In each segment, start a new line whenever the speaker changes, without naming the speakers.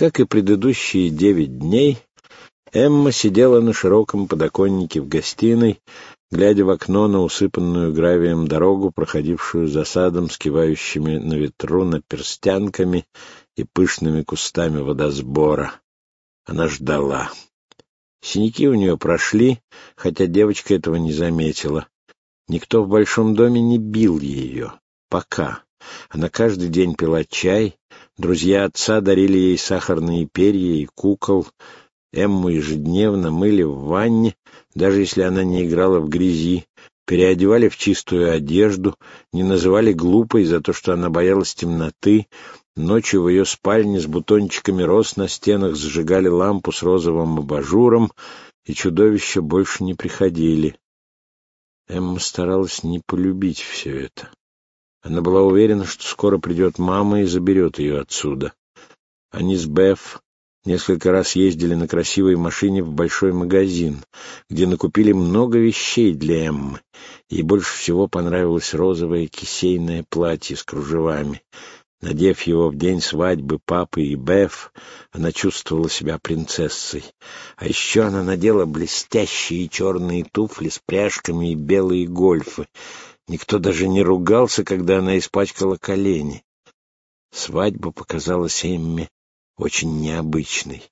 Как и предыдущие девять дней, Эмма сидела на широком подоконнике в гостиной, глядя в окно на усыпанную гравием дорогу, проходившую за садом с на ветру наперстянками и пышными кустами водосбора. Она ждала. Синяки у нее прошли, хотя девочка этого не заметила. Никто в большом доме не бил ее. Пока. Она каждый день пила чай, друзья отца дарили ей сахарные перья и кукол, Эмму ежедневно мыли в ванне, даже если она не играла в грязи, переодевали в чистую одежду, не называли глупой за то, что она боялась темноты, ночью в ее спальне с бутончиками роз на стенах зажигали лампу с розовым абажуром, и чудовища больше не приходили. Эмма старалась не полюбить все это. Она была уверена, что скоро придет мама и заберет ее отсюда. Они с Беф Несколько раз ездили на красивой машине в большой магазин, где накупили много вещей для Эммы. Ей больше всего понравилось розовое кисейное платье с кружевами. Надев его в день свадьбы папы и Беф, она чувствовала себя принцессой. А еще она надела блестящие черные туфли с пряжками и белые гольфы. Никто даже не ругался, когда она испачкала колени. Свадьба показалась Эмме очень необычный.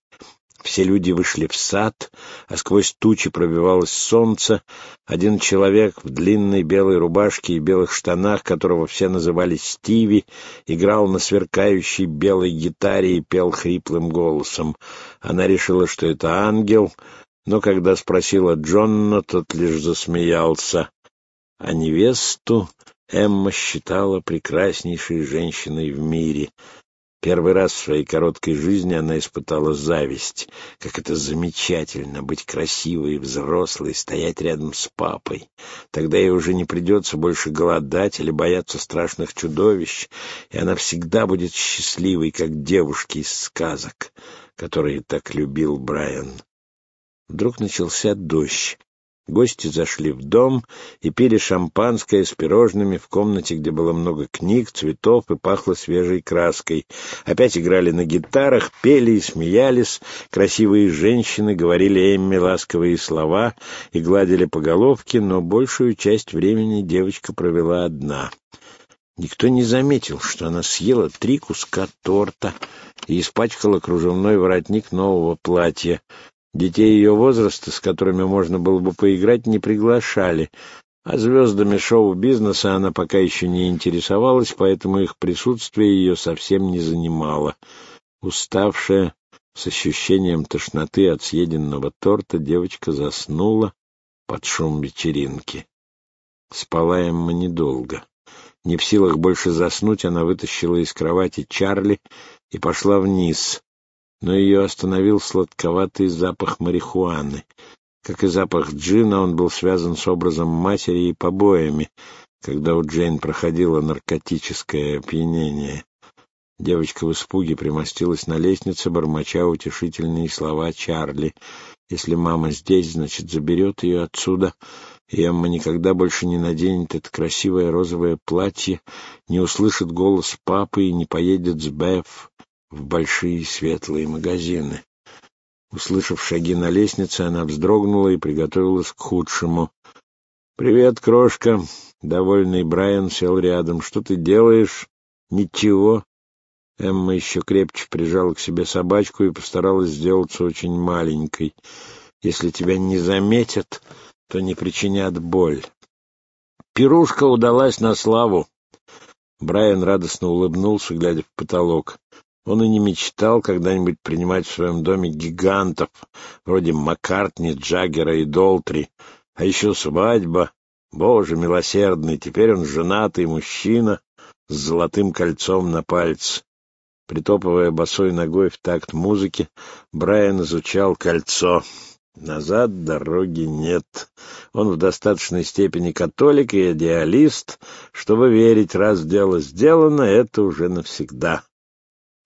Все люди вышли в сад, а сквозь тучи пробивалось солнце. Один человек в длинной белой рубашке и белых штанах, которого все называли Стиви, играл на сверкающей белой гитаре и пел хриплым голосом. Она решила, что это ангел, но когда спросила Джонна, тот лишь засмеялся. А невесту Эмма считала прекраснейшей женщиной в мире. Первый раз в своей короткой жизни она испытала зависть. Как это замечательно быть красивой и взрослой, стоять рядом с папой. Тогда ей уже не придется больше голодать или бояться страшных чудовищ, и она всегда будет счастливой, как девушки из сказок, которые так любил Брайан. Вдруг начался дождь. Гости зашли в дом и пили шампанское с пирожными в комнате, где было много книг, цветов и пахло свежей краской. Опять играли на гитарах, пели и смеялись. Красивые женщины говорили Эмме ласковые слова и гладили по головке, но большую часть времени девочка провела одна. Никто не заметил, что она съела три куска торта и испачкала кружевной воротник нового платья. Детей ее возраста, с которыми можно было бы поиграть, не приглашали, а звездами шоу-бизнеса она пока еще не интересовалась, поэтому их присутствие ее совсем не занимало. Уставшая, с ощущением тошноты от съеденного торта, девочка заснула под шум вечеринки. Спала Эмма недолго. Не в силах больше заснуть, она вытащила из кровати Чарли и пошла вниз но ее остановил сладковатый запах марихуаны. Как и запах джина, он был связан с образом матери и побоями, когда у Джейн проходило наркотическое опьянение. Девочка в испуге примостилась на лестнице, бормоча утешительные слова Чарли. «Если мама здесь, значит, заберет ее отсюда, и Эмма никогда больше не наденет это красивое розовое платье, не услышит голос папы и не поедет с Беф в большие светлые магазины. Услышав шаги на лестнице, она вздрогнула и приготовилась к худшему. «Привет, крошка!» Довольный Брайан сел рядом. «Что ты делаешь?» «Ничего». Эмма еще крепче прижала к себе собачку и постаралась сделаться очень маленькой. «Если тебя не заметят, то не причинят боль». Пирушка удалась на славу. Брайан радостно улыбнулся, глядя в потолок. Он и не мечтал когда-нибудь принимать в своем доме гигантов, вроде Маккартни, Джаггера и Долтри. А еще свадьба. Боже милосердный, теперь он женатый мужчина с золотым кольцом на пальце. Притопывая босой ногой в такт музыки, Брайан изучал кольцо. Назад дороги нет. Он в достаточной степени католик и идеалист, чтобы верить, раз дело сделано, это уже навсегда.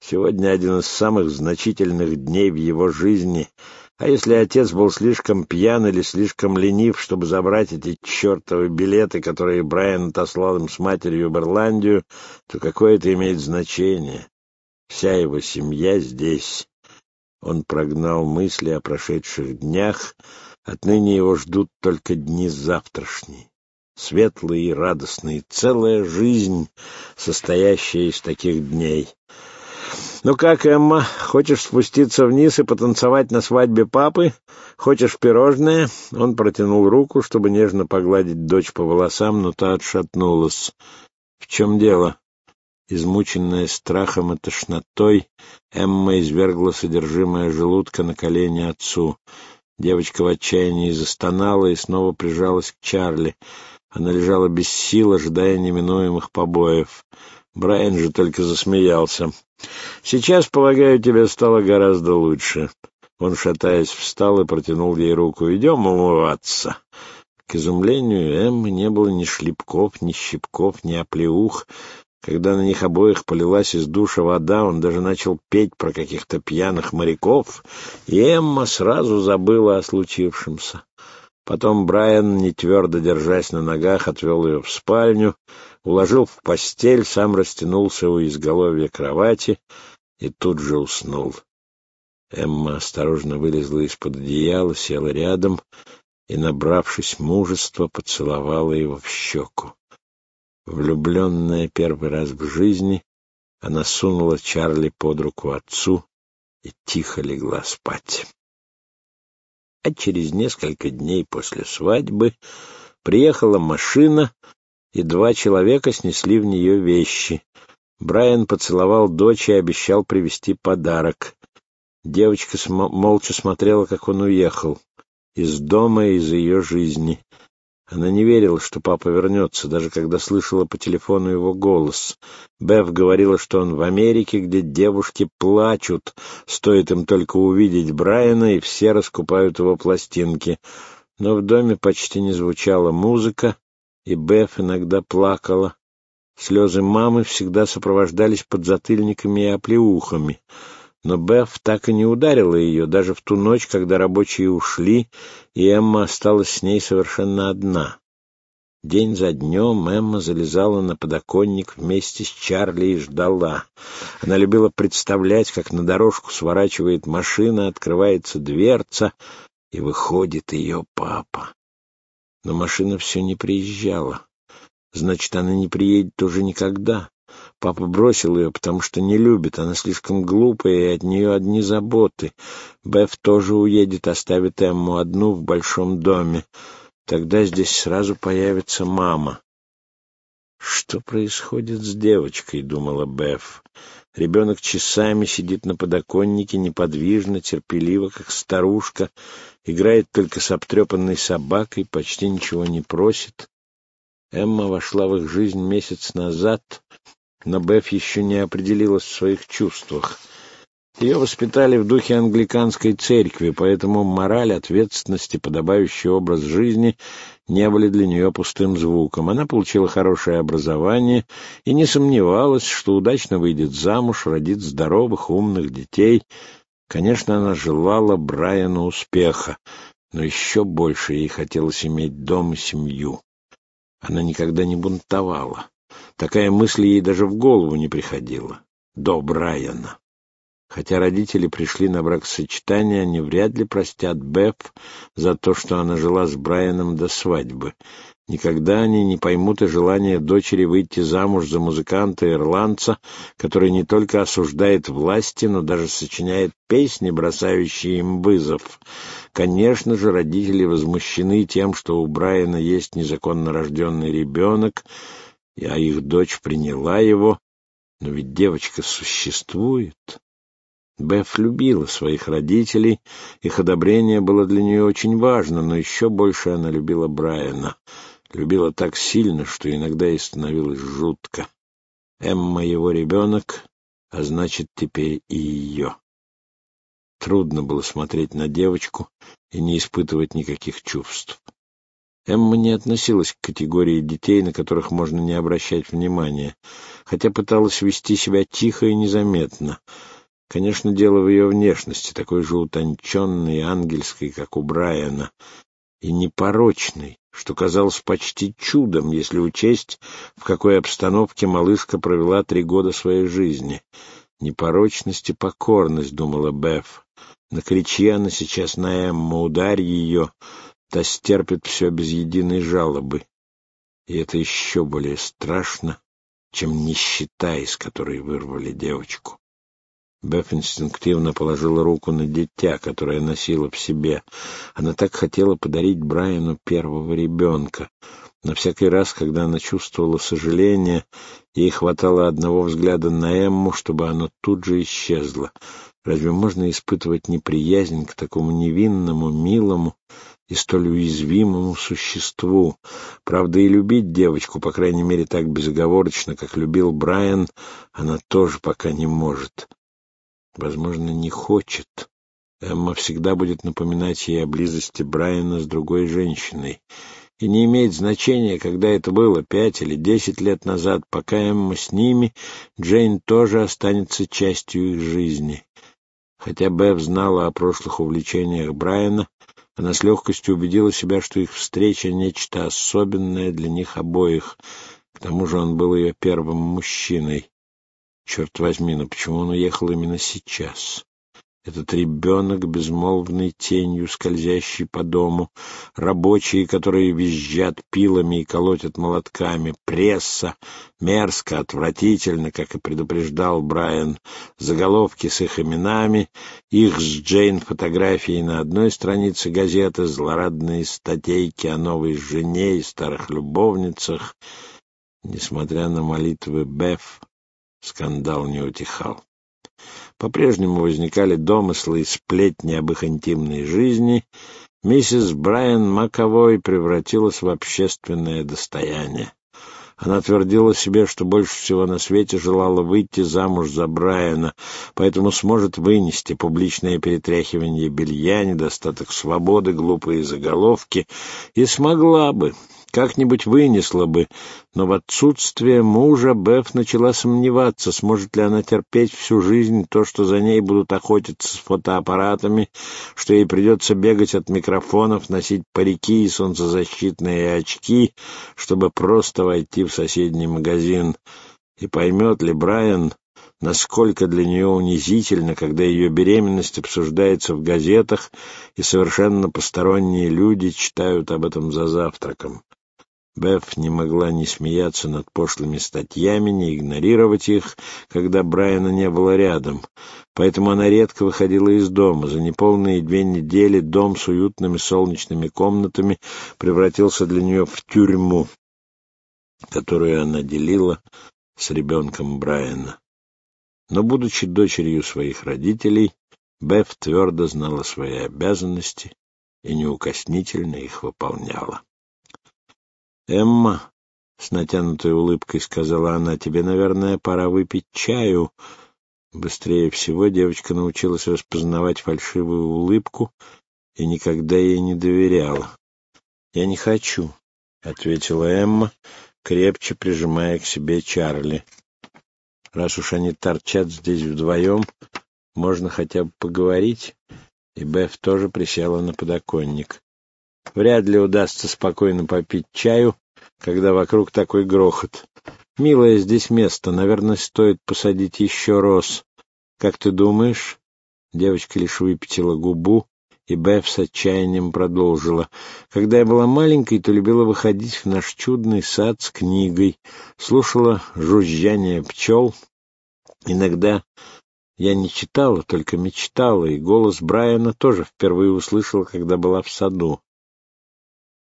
Сегодня один из самых значительных дней в его жизни, а если отец был слишком пьян или слишком ленив, чтобы забрать эти чертовы билеты, которые Брайан отослал им с матерью в Ирландию, то какое это имеет значение? Вся его семья здесь. Он прогнал мысли о прошедших днях, отныне его ждут только дни завтрашние светлые и радостные, целая жизнь, состоящая из таких дней. «Ну как, Эмма, хочешь спуститься вниз и потанцевать на свадьбе папы? Хочешь пирожное?» Он протянул руку, чтобы нежно погладить дочь по волосам, но та отшатнулась. «В чем дело?» Измученная страхом и тошнотой, Эмма извергла содержимое желудка на колени отцу. Девочка в отчаянии застонала и снова прижалась к Чарли. Она лежала без сил, ожидая неминуемых побоев. Брайан же только засмеялся. «Сейчас, полагаю, тебе стало гораздо лучше». Он, шатаясь, встал и протянул ей руку. «Идем умываться». К изумлению Эммы не было ни шлепков, ни щипков, ни оплеух. Когда на них обоих полилась из душа вода, он даже начал петь про каких-то пьяных моряков, и Эмма сразу забыла о случившемся. Потом Брайан, не твердо держась на ногах, отвел ее в спальню, уложил в постель, сам растянулся у изголовья кровати и тут же уснул. Эмма осторожно вылезла из-под одеяла, села рядом и, набравшись мужества, поцеловала его в щеку. Влюбленная первый раз в жизни, она сунула Чарли под руку отцу и тихо легла спать а через несколько дней после свадьбы приехала машина, и два человека снесли в нее вещи. Брайан поцеловал дочь и обещал привезти подарок. Девочка молча смотрела, как он уехал. Из дома и из ее жизни. Она не верила, что папа вернется, даже когда слышала по телефону его голос. Беф говорила, что он в Америке, где девушки плачут, стоит им только увидеть Брайана, и все раскупают его пластинки. Но в доме почти не звучала музыка, и Беф иногда плакала. Слезы мамы всегда сопровождались подзатыльниками и оплеухами — но Беф так и не ударила ее, даже в ту ночь, когда рабочие ушли, и Эмма осталась с ней совершенно одна. День за днем Эмма залезала на подоконник вместе с Чарли и ждала. Она любила представлять, как на дорожку сворачивает машина, открывается дверца, и выходит ее папа. Но машина все не приезжала. Значит, она не приедет уже никогда. Папа бросил ее, потому что не любит, она слишком глупая, и от нее одни заботы. Беф тоже уедет, оставит Эмму одну в большом доме. Тогда здесь сразу появится мама. «Что происходит с девочкой?» — думала Беф. Ребенок часами сидит на подоконнике, неподвижно, терпеливо, как старушка, играет только с обтрепанной собакой, почти ничего не просит. Эмма вошла в их жизнь месяц назад, но Беф еще не определилась в своих чувствах. Ее воспитали в духе англиканской церкви, поэтому мораль, ответственность и подобающий образ жизни не были для нее пустым звуком. Она получила хорошее образование и не сомневалась, что удачно выйдет замуж, родит здоровых, умных детей. Конечно, она желала Брайану успеха, но еще больше ей хотелось иметь дом и семью. Она никогда не бунтовала. Такая мысль ей даже в голову не приходила. До Брайана. Хотя родители пришли на бракосочетание, они вряд ли простят Беф за то, что она жила с Брайаном до свадьбы. Никогда они не поймут и желание дочери выйти замуж за музыканта-ирландца, который не только осуждает власти, но даже сочиняет песни, бросающие им вызов. Конечно же, родители возмущены тем, что у Брайана есть незаконно рожденный ребенок, а их дочь приняла его, но ведь девочка существует. Беф любила своих родителей, их одобрение было для нее очень важно, но еще больше она любила Брайана. Любила так сильно, что иногда ей становилось жутко. Эмма его ребенок, а значит, теперь и ее. Трудно было смотреть на девочку и не испытывать никаких чувств. Эмма не относилась к категории детей, на которых можно не обращать внимания, хотя пыталась вести себя тихо и незаметно. Конечно, дело в ее внешности, такой же утонченной ангельской, как у Брайана, и непорочной, что казалось почти чудом, если учесть, в какой обстановке малышка провела три года своей жизни. Непорочность и покорность, думала Беф. Накричи она сейчас на Эмму, ударь ее, та стерпит все без единой жалобы. И это еще более страшно, чем нищета, из которой вырвали девочку. Беф инстинктивно положила руку на дитя, которое носила в себе. Она так хотела подарить Брайану первого ребенка. На всякий раз, когда она чувствовала сожаление, ей хватало одного взгляда на Эмму, чтобы оно тут же исчезло. Разве можно испытывать неприязнь к такому невинному, милому и столь уязвимому существу? Правда, и любить девочку, по крайней мере, так безоговорочно, как любил Брайан, она тоже пока не может. Возможно, не хочет. Эмма всегда будет напоминать ей о близости Брайана с другой женщиной. И не имеет значения, когда это было, пять или десять лет назад, пока Эмма с ними, Джейн тоже останется частью их жизни. Хотя Бэв знала о прошлых увлечениях Брайана, она с легкостью убедила себя, что их встреча — нечто особенное для них обоих. К тому же он был ее первым мужчиной. Черт возьми, но почему он уехал именно сейчас? Этот ребенок, безмолвной тенью, скользящий по дому, рабочие, которые визжат пилами и колотят молотками, пресса, мерзко, отвратительно, как и предупреждал Брайан, заголовки с их именами, их с Джейн фотографии на одной странице газеты, злорадные статейки о новой жене и старых любовницах. Несмотря на молитвы Беф, скандал не утихал. По-прежнему возникали домыслы и сплетни об их интимной жизни. Миссис Брайан Маковой превратилась в общественное достояние. Она твердила себе, что больше всего на свете желала выйти замуж за Брайана, поэтому сможет вынести публичное перетряхивание белья, недостаток свободы, глупые заголовки, и смогла бы, как-нибудь вынесла бы, но в отсутствие мужа Беф начала сомневаться, сможет ли она терпеть всю жизнь то, что за ней будут охотиться с фотоаппаратами, что ей придется бегать от микрофонов, носить парики и солнцезащитные очки, чтобы просто войти в соседний магазин. И поймет ли Брайан, насколько для нее унизительно, когда ее беременность обсуждается в газетах, и совершенно посторонние люди читают об этом за завтраком. Беф не могла не смеяться над пошлыми статьями, не игнорировать их, когда Брайана не было рядом. Поэтому она редко выходила из дома. За неполные две недели дом с уютными солнечными комнатами превратился для нее в тюрьму, которую она делила с ребенком Брайана. Но, будучи дочерью своих родителей, Беф твердо знала свои обязанности и неукоснительно их выполняла. «Эмма», — с натянутой улыбкой сказала она, — «тебе, наверное, пора выпить чаю». Быстрее всего девочка научилась распознавать фальшивую улыбку и никогда ей не доверяла. «Я не хочу», — ответила Эмма, крепче прижимая к себе Чарли. «Раз уж они торчат здесь вдвоем, можно хотя бы поговорить». И Беф тоже присела на подоконник. Вряд ли удастся спокойно попить чаю, когда вокруг такой грохот. Милое здесь место, наверное, стоит посадить еще роз. Как ты думаешь? Девочка лишь выпятила губу, и Беф с отчаянием продолжила. Когда я была маленькой, то любила выходить в наш чудный сад с книгой, слушала жужжание пчел. Иногда я не читала, только мечтала, и голос Брайана тоже впервые услышала, когда была в саду.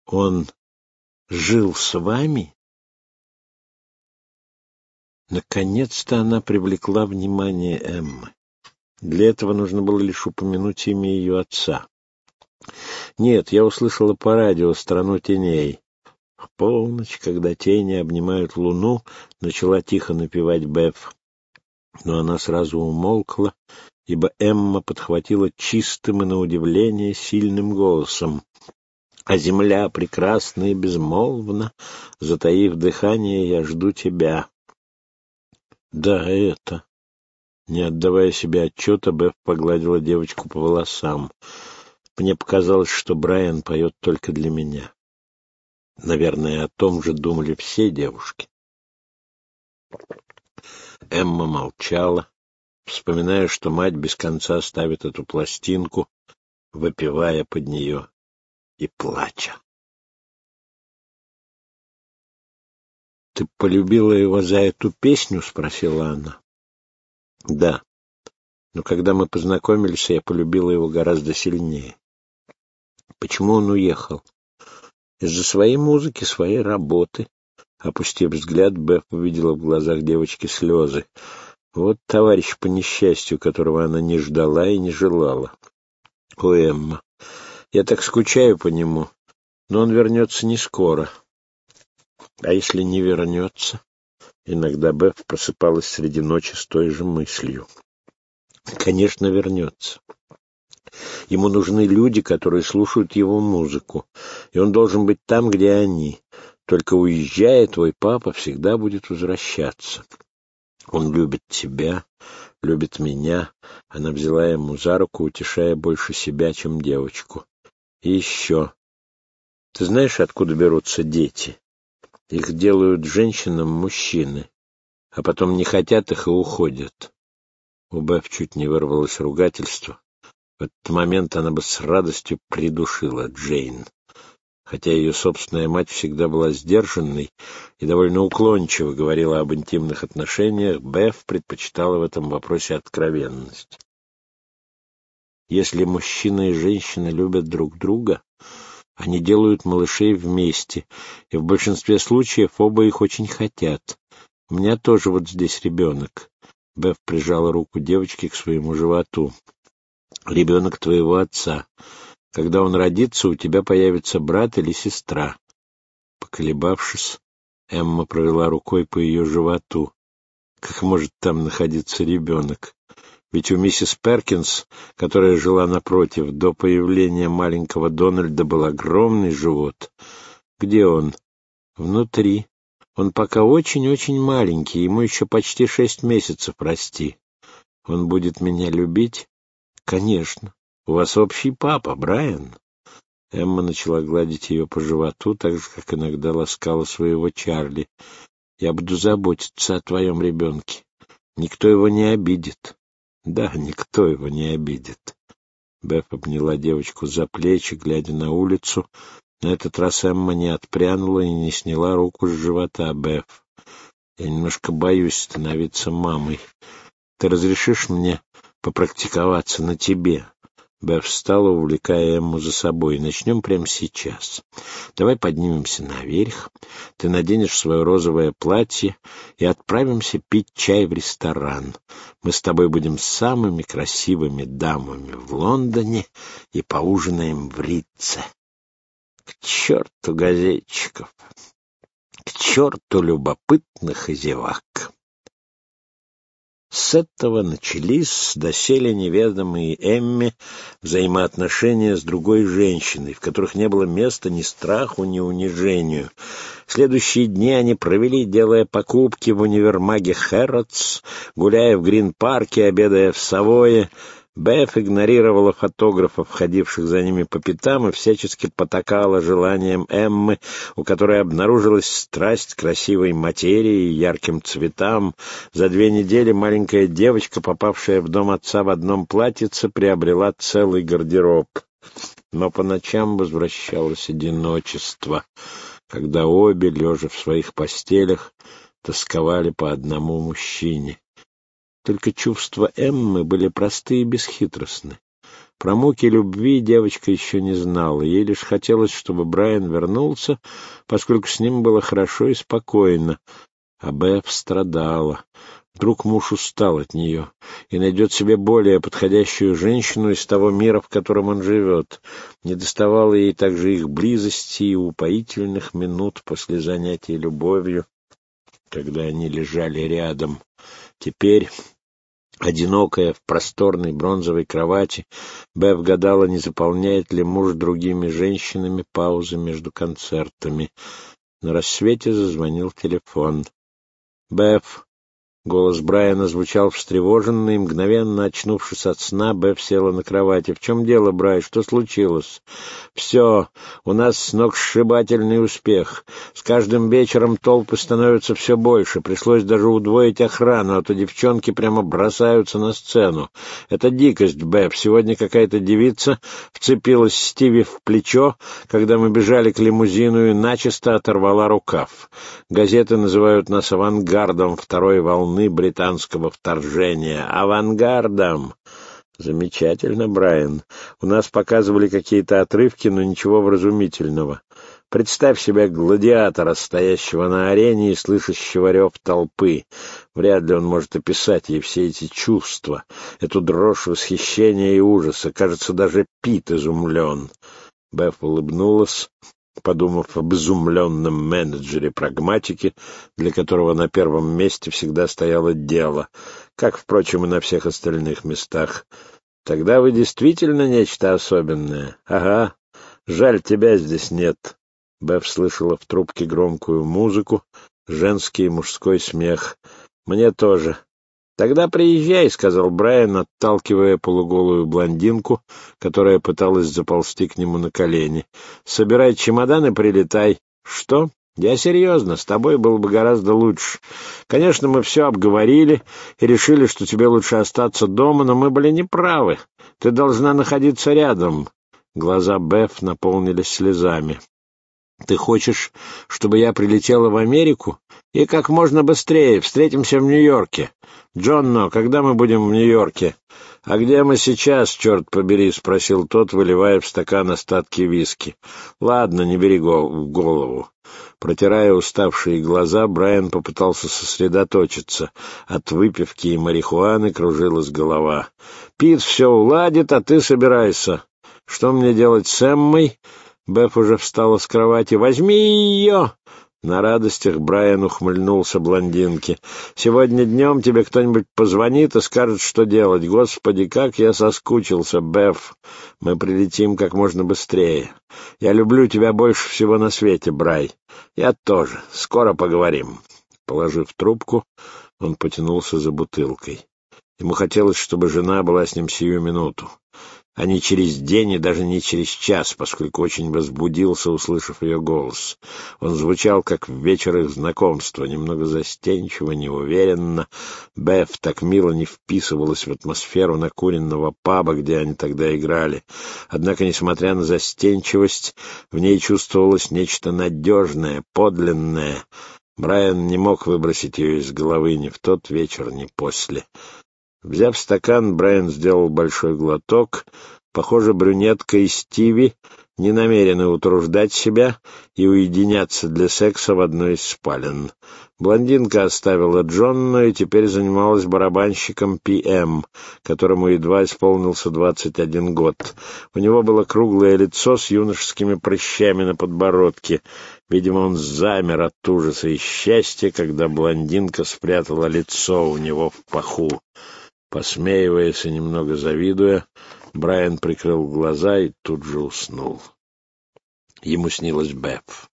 Он жил с вами? Наконец-то она привлекла внимание Эммы. Для этого нужно было лишь упомянуть имя ее отца. Нет, я услышала по радио «Страну теней». В полночь, когда тени обнимают луну, начала тихо напевать Беф. Но она сразу умолкла, ибо Эмма подхватила чистым и, на удивление, сильным голосом а земля прекрасна и безмолвна, затаив дыхание, я жду тебя. Да, это... Не отдавая себе отчета, Беф погладила девочку по волосам. Мне показалось, что Брайан поет только для меня. Наверное, о том же думали все девушки. Эмма молчала, вспоминая, что мать без конца ставит эту пластинку, выпивая под нее и плача. «Ты полюбила его за эту песню?» — спросила она. «Да. Но когда мы познакомились, я полюбила его гораздо сильнее. Почему он уехал? Из-за своей музыки, своей работы. Опустив взгляд, Беф увидела в глазах девочки слезы. Вот товарищ по несчастью, которого она не ждала и не желала. О, Эмма, я так скучаю по нему, но он вернется не скоро. А если не вернется? Иногда Беф просыпалась среди ночи с той же мыслью. Конечно, вернется. Ему нужны люди, которые слушают его музыку, и он должен быть там, где они. Только уезжая, твой папа всегда будет возвращаться. Он любит тебя, любит меня. Она взяла ему за руку, утешая больше себя, чем девочку. И еще. Ты знаешь, откуда берутся дети? Их делают женщинам мужчины, а потом не хотят их и уходят. У Беф чуть не вырвалось ругательство. В этот момент она бы с радостью придушила Джейн. Хотя ее собственная мать всегда была сдержанной и довольно уклончиво говорила об интимных отношениях, Беф предпочитала в этом вопросе откровенность. Если мужчина и женщина любят друг друга, они делают малышей вместе, и в большинстве случаев оба их очень хотят. У меня тоже вот здесь ребенок. Беф прижала руку девочки к своему животу. Ребенок твоего отца. Когда он родится, у тебя появится брат или сестра. Поколебавшись, Эмма провела рукой по ее животу. Как может там находиться ребенок? Ведь у миссис Перкинс, которая жила напротив, до появления маленького Дональда был огромный живот. Где он? Внутри. Он пока очень-очень маленький, ему еще почти шесть месяцев, прости. Он будет меня любить? Конечно. У вас общий папа, Брайан. Эмма начала гладить ее по животу, так же, как иногда ласкала своего Чарли. Я буду заботиться о твоем ребенке. Никто его не обидит. Да, никто его не обидит. Беф обняла девочку за плечи, глядя на улицу. На этот раз Эмма не отпрянула и не сняла руку с живота Беф. Я немножко боюсь становиться мамой. Ты разрешишь мне попрактиковаться на тебе? Беф встала, увлекая Эмму за собой. «Начнем прямо сейчас. Давай поднимемся наверх, ты наденешь свое розовое платье и отправимся пить чай в ресторан. Мы с тобой будем самыми красивыми дамами в Лондоне и поужинаем в Ритце. К черту газетчиков! К черту любопытных и зевак!» С этого начались доселе неведомые Эмме взаимоотношения с другой женщиной, в которых не было места ни страху, ни унижению. Следующие дни они провели, делая покупки в универмаге Хэрротс, гуляя в Грин-парке, обедая в Савое, Беф игнорировала фотографов, ходивших за ними по пятам, и всячески потакала желанием Эммы, у которой обнаружилась страсть к красивой материи и ярким цветам. За две недели маленькая девочка, попавшая в дом отца в одном платьице, приобрела целый гардероб. Но по ночам возвращалось одиночество, когда обе, лежа в своих постелях, тосковали по одному мужчине. Только чувства Эммы были простые и бесхитростны. Про муки любви девочка еще не знала. Ей лишь хотелось, чтобы Брайан вернулся, поскольку с ним было хорошо и спокойно. А Беф страдала. Вдруг муж устал от нее и найдет себе более подходящую женщину из того мира, в котором он живет. Не доставало ей также их близости и упоительных минут после занятий любовью, когда они лежали рядом. Теперь Одинокая в просторной бронзовой кровати, Беф гадала, не заполняет ли муж другими женщинами паузы между концертами. На рассвете зазвонил телефон. «Беф, Голос Брайана звучал встревоженно, и, мгновенно очнувшись от сна, Беф села на кровати. «В чем дело, Брай? Что случилось?» «Все. У нас сногсшибательный успех. С каждым вечером толпы становятся все больше. Пришлось даже удвоить охрану, а то девчонки прямо бросаются на сцену. Это дикость, Беф. Сегодня какая-то девица вцепилась Стиви в плечо, когда мы бежали к лимузину и начисто оторвала рукав. Газеты называют нас авангардом второй волны волны британского вторжения. Авангардом! Замечательно, Брайан. У нас показывали какие-то отрывки, но ничего вразумительного. Представь себе гладиатора, стоящего на арене и слышащего рев толпы. Вряд ли он может описать ей все эти чувства, эту дрожь восхищения и ужаса. Кажется, даже Пит изумлен. Беф улыбнулась, подумав об изумленном менеджере прагматики, для которого на первом месте всегда стояло дело, как, впрочем, и на всех остальных местах. Тогда вы действительно нечто особенное. Ага, жаль, тебя здесь нет. Беф слышала в трубке громкую музыку, женский и мужской смех. Мне тоже. «Тогда приезжай», — сказал Брайан, отталкивая полуголую блондинку, которая пыталась заползти к нему на колени. «Собирай чемодан и прилетай». «Что?» «Я серьезно, с тобой было бы гораздо лучше. Конечно, мы все обговорили и решили, что тебе лучше остаться дома, но мы были неправы. Ты должна находиться рядом». Глаза Беф наполнились слезами. «Ты хочешь, чтобы я прилетела в Америку? И как можно быстрее. Встретимся в Нью-Йорке. Джонно, когда мы будем в Нью-Йорке?» «А где мы сейчас, черт побери?» — спросил тот, выливая в стакан остатки виски. «Ладно, не бери голову». Протирая уставшие глаза, Брайан попытался сосредоточиться. От выпивки и марихуаны кружилась голова. «Пит все уладит, а ты собирайся. Что мне делать с Эммой?» Беф уже встала с кровати. «Возьми ее!» На радостях Брайан ухмыльнулся блондинке. «Сегодня днем тебе кто-нибудь позвонит и скажет, что делать. Господи, как я соскучился, Беф! Мы прилетим как можно быстрее. Я люблю тебя больше всего на свете, Брай. Я тоже. Скоро поговорим». Положив трубку, он потянулся за бутылкой. Ему хотелось, чтобы жена была с ним сию минуту а не через день и даже не через час, поскольку очень возбудился, услышав ее голос. Он звучал, как в вечер их знакомства, немного застенчиво, неуверенно. Беф так мило не вписывалась в атмосферу накуренного паба, где они тогда играли. Однако, несмотря на застенчивость, в ней чувствовалось нечто надежное, подлинное. Брайан не мог выбросить ее из головы ни в тот вечер, ни после. Взяв стакан, Брайан сделал большой глоток. Похоже, брюнетка и Стиви не намерены утруждать себя и уединяться для секса в одной из спален. Блондинка оставила Джонну и теперь занималась барабанщиком Пи-Эм, которому едва исполнился двадцать один год. У него было круглое лицо с юношескими прыщами на подбородке. Видимо, он замер от ужаса и счастья, когда блондинка спрятала лицо у него в паху. Посмеиваясь и немного завидуя, Брайан прикрыл глаза и тут же уснул. Ему снилась Беф.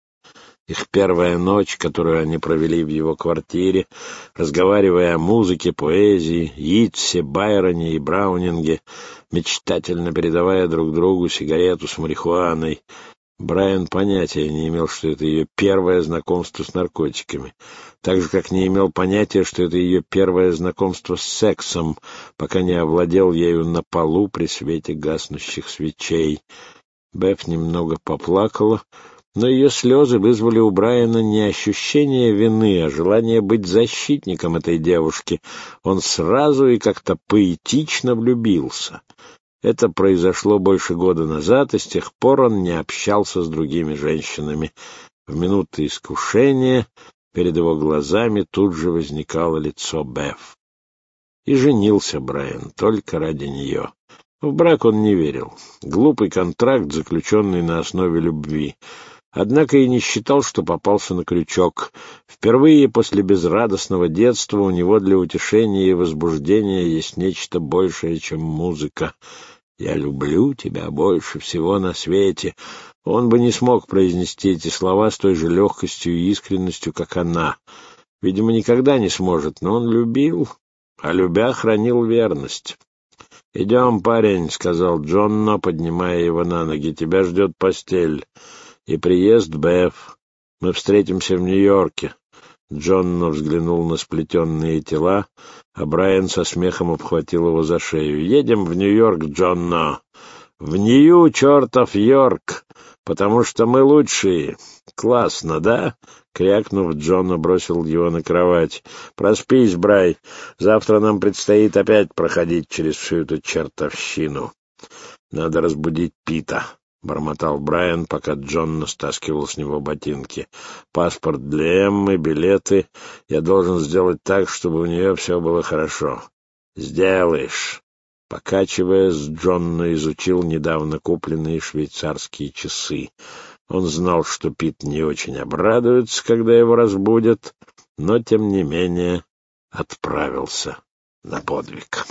Их первая ночь, которую они провели в его квартире, разговаривая о музыке, поэзии, Йитсе, Байроне и Браунинге, мечтательно передавая друг другу сигарету с марихуаной, Брайан понятия не имел, что это ее первое знакомство с наркотиками, так же, как не имел понятия, что это ее первое знакомство с сексом, пока не овладел ею на полу при свете гаснущих свечей. Беф немного поплакала, но ее слезы вызвали у Брайана не ощущение вины, а желание быть защитником этой девушки. Он сразу и как-то поэтично влюбился. Это произошло больше года назад, и с тех пор он не общался с другими женщинами. В минуты искушения перед его глазами тут же возникало лицо Беф. И женился Брайан только ради нее. В брак он не верил. Глупый контракт, заключенный на основе любви. Однако и не считал, что попался на крючок. Впервые после безрадостного детства у него для утешения и возбуждения есть нечто большее, чем музыка. «Я люблю тебя больше всего на свете». Он бы не смог произнести эти слова с той же легкостью и искренностью, как она. Видимо, никогда не сможет, но он любил, а любя хранил верность. — Идем, парень, — сказал Джонно, поднимая его на ноги. — Тебя ждет постель и приезд Беф. Мы встретимся в Нью-Йорке. Джонно взглянул на сплетенные тела, а Брайан со смехом обхватил его за шею. — Едем в Нью-Йорк, Джонно. В Нью, чертов Йорк, потому что мы лучшие. Классно, да? Крякнув, Джонно бросил его на кровать. «Проспись, Брай. Завтра нам предстоит опять проходить через всю эту чертовщину. Надо разбудить Пита». — бормотал Брайан, пока Джон стаскивал с него ботинки. «Паспорт для Эммы, билеты. Я должен сделать так, чтобы у нее все было хорошо». «Сделаешь!» Покачиваясь, Джонно изучил недавно купленные швейцарские часы. Он знал, что Пит не очень обрадуется, когда его разбудят, но, тем не менее, отправился на подвиг.